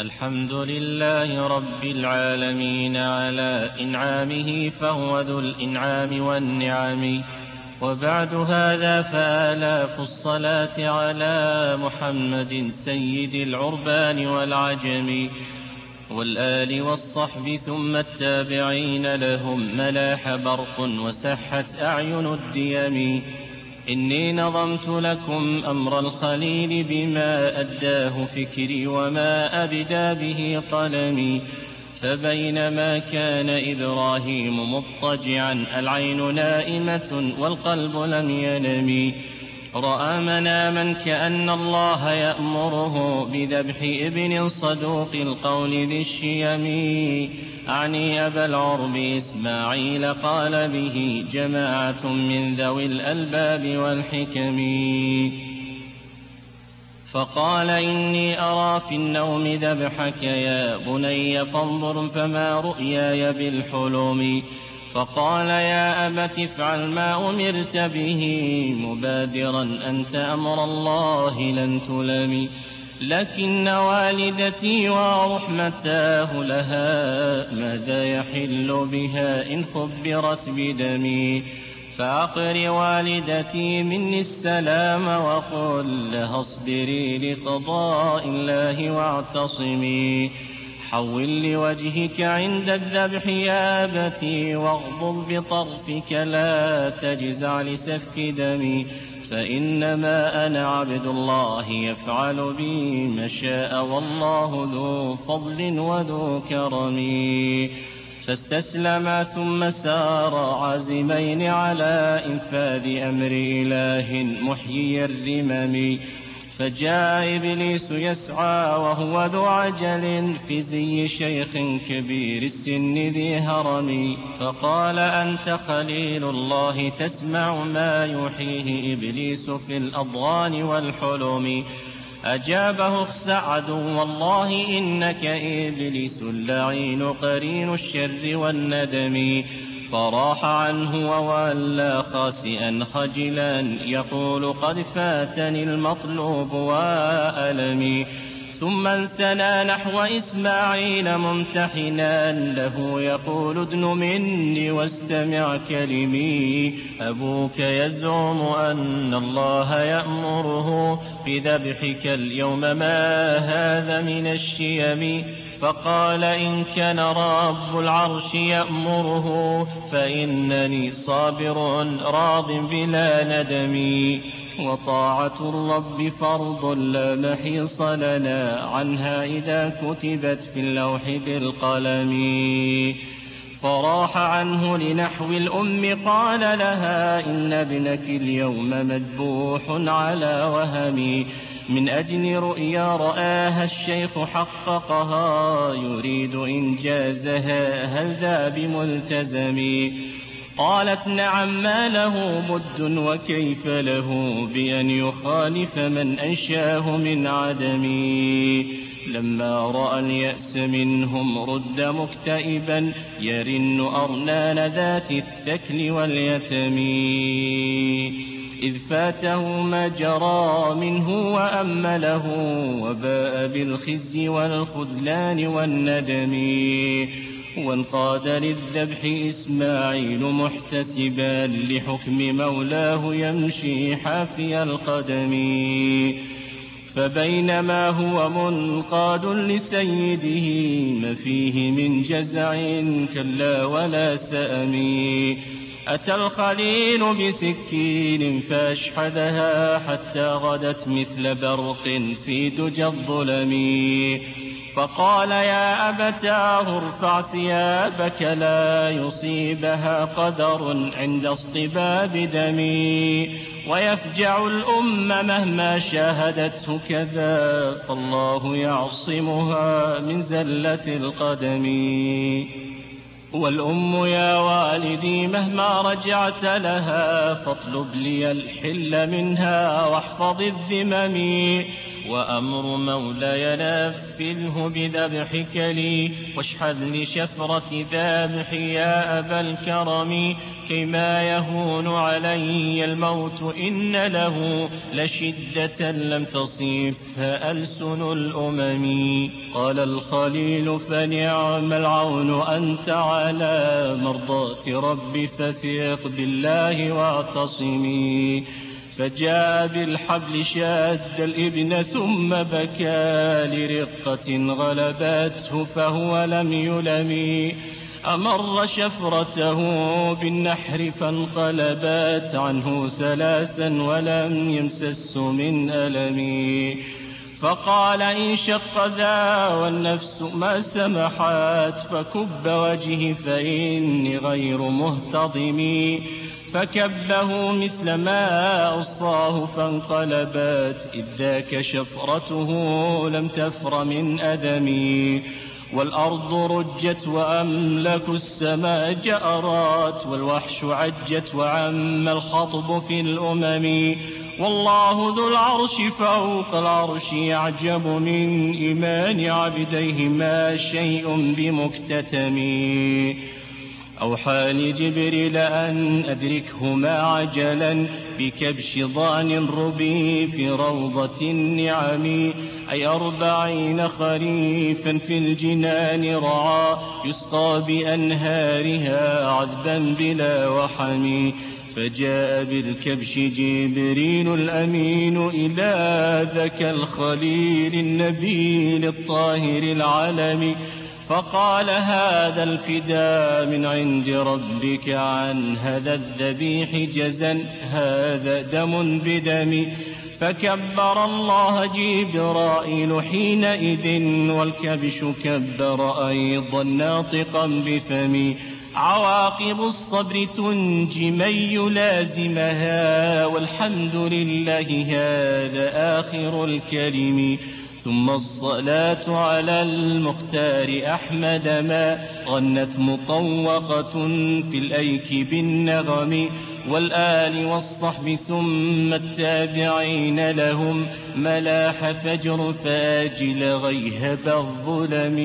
الحمد لله رب العالمين على إنعامه فهو ذو الإنعام والنعم. وبعد هذا فآلاف الصلاة على محمد سيد العربان والعجم. والآل والصحب ثم التابعين لهم ملاح برق وسحت أعين الديم. إني نظمت لكم أمر الخليل بما أداه فكري وما أبدى به قلمي فبينما كان إبراهيم مضطجعا العين نائمة والقلب لم ينم رأى مناما كأن الله يأمره بذبح ابن صدوق القول ذي الشيم. أعني أبا العرب إسماعيل قال به جماعة من ذوي الألباب والحكم. فقال إني أرى في النوم ذبحك يا بني فانظر فما رؤياي بالحلم. فقال يا أبت افعل ما أمرت به مبادرا أنت أمر الله لن تلمي لكن والدتي ورحمتاه لها ماذا يحل بها إن خبرت بدمي فأقر والدتي مني السلام وقل لها اصبري لقضاء الله واعتصمي حول لوجهك عند الذبح يا أبتي واغضض بطرفك لا تجزع لسفك دمي فإنما أنا عبد الله يفعل بي ما شاء والله ذو فضل وذو كرم. فاستسلما ثم سار عازمين على إنفاذ أمر إله محيي الرمم. فجاء إبليس يسعى وهو ذو عجل في زي شيخ كبير السن ذي هرم فقال أنت خليل الله تسمع ما يوحيه إبليس في الأضغان والحلم. أجابه اخسع عدو والله إنك إبليس اللعين قرين الشر والندم. فراح عنه وولى خاسئا خجلا يقول قد فاتني المطلوب وألمي. ثم انثنى نحو إسماعيل ممتحنا له يقول ادن مني واستمع كلمي. أبوك يزعم أن الله يأمره بذبحك اليوم. ما هذا من الشيم؟ فقال إن كان رب العرش يأمره فإنني صابر راض بلا ندم. وطاعة الرب فرض لا محيص لنا عنها إذا كتبت في اللوح بالقلم. فراح عنه لنحو الأم قال لها إن ابنك اليوم مذبوح على وهمي. من أجل رؤيا رآها الشيخ حققها يريد إنجازها هل ذا بملتزم قالت نعم ما له بد وكيف له بأن يخالف من أنشاه من عدمي لما رأى اليأس منهم رد مكتئبا يرن أرنان ذات الثكل واليتم. إذ فاته ما جرى منه وأمله وباء بالخزي والخذلان والندم وانقاد للذبح إسماعيل محتسبا لحكم مولاه يمشي حافي القدم. فبينما هو منقاد لسيده ما فيه من جزع كلا ولا سأم. أتى الخليل بسكين فأشحذها حتى غدت مثل برق في دجى الظلم. فقال يا أبتاه ارفع ثيابك لا يصيبها قدر عند اصطباب دمي. ويفجع الأم مهما شاهدته كذا فالله يعصمها من زلة القدم. والأم يا والدي مهما رجعت لها فاطلب لي الحل منها واحفظ الذمم وأمر مولاي نفذه بذبحك لي. واشحذ لشفرة ذابح يا أبا الكرم كيما يهون علي الموت. إن له لشدة لم تصفها ألسن الأمم. قال الخليل فنعم العون أنت على مرضات ربي فثق بالله واعتصمي. فجاء بالحبل شاد الإبن ثم بكى لرقة غلبته فهو لم يلم. أمر شفرته بالنحر فانقلبت عنه ثلاثا ولم يمسس من ألم. فقال إن شق ذا والنفس ما سمحت فكب وجهي فإني غير مهتضم. فكبه مثل ما أصاه فانقلبت إذ ذاك شفرته لم تفر من أدمي. والأرض رجت وأملك السماء جأرات والوحش عجت وعم الخطب في الأمم. والله ذو العرش فوق العرش يعجب من إيمان عبديه ما شيء بمكتتم. أوحى لجبريل أن أدركهما عجلا بكبش ضأن ربي في روضة النعم أي أربعين خريفا في الجنان رعى يسقى بأنهارها عذبا بلا وحم. فجاء بالكبش جبريل الأمين إلى ذاك الخليل النبيل الطاهر العالمي فقال هذا الفداء من عند ربك عن هذا الذبيح جزا هذا دم بدم. فكبر الله جبرائيل حينئذ والكبش كبر أيضا ناطقا بفمي عواقب الصبر تنجي من يلازمها والحمد لله هذا آخر الكلم. ثم الصلاة على المختار أحمد ما غنت مطوقة في الأيك بالنغم والآل والصحب ثم التابعين لهم ملاح فجر فاجل غيهب الظلم.